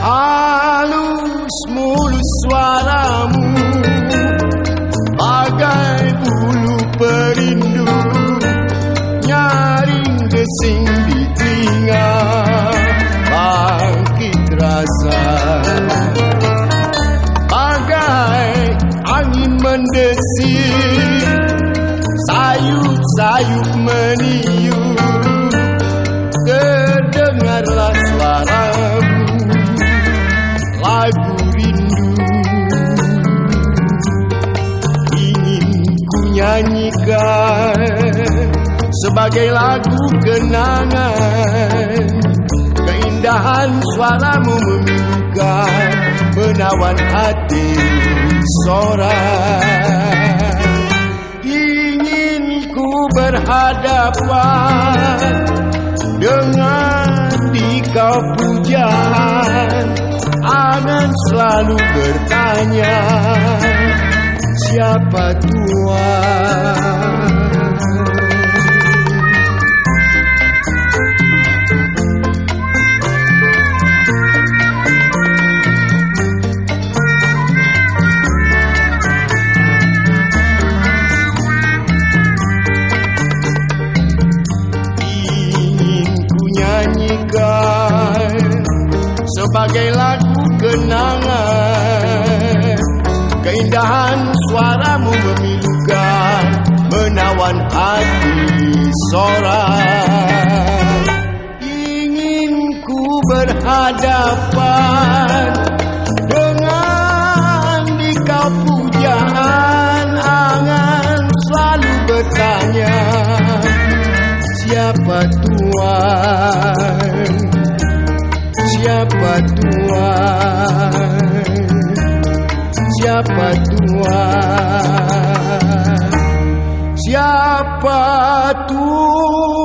Halus mulus suaramu Bagai bulu perindu Nyaring desing di telinga Sayup-sayup meniup Terdengarlah suaramu lagu rindu. Ingin ku nyanyikan sebagai lagu kenangan keindahan suaramu memilukan menawan hati sorak berhadapan dengan di kau pujaan Angan selalu bertanya Siapa Tuhan sebagai lagu kenangan. Keindahan suaramu memilukan menawan hati sorak ingin ku berhadapan Siapa Tuhan? Siapa Tuhan? Siapa Tuhan? Siapa Tuhan?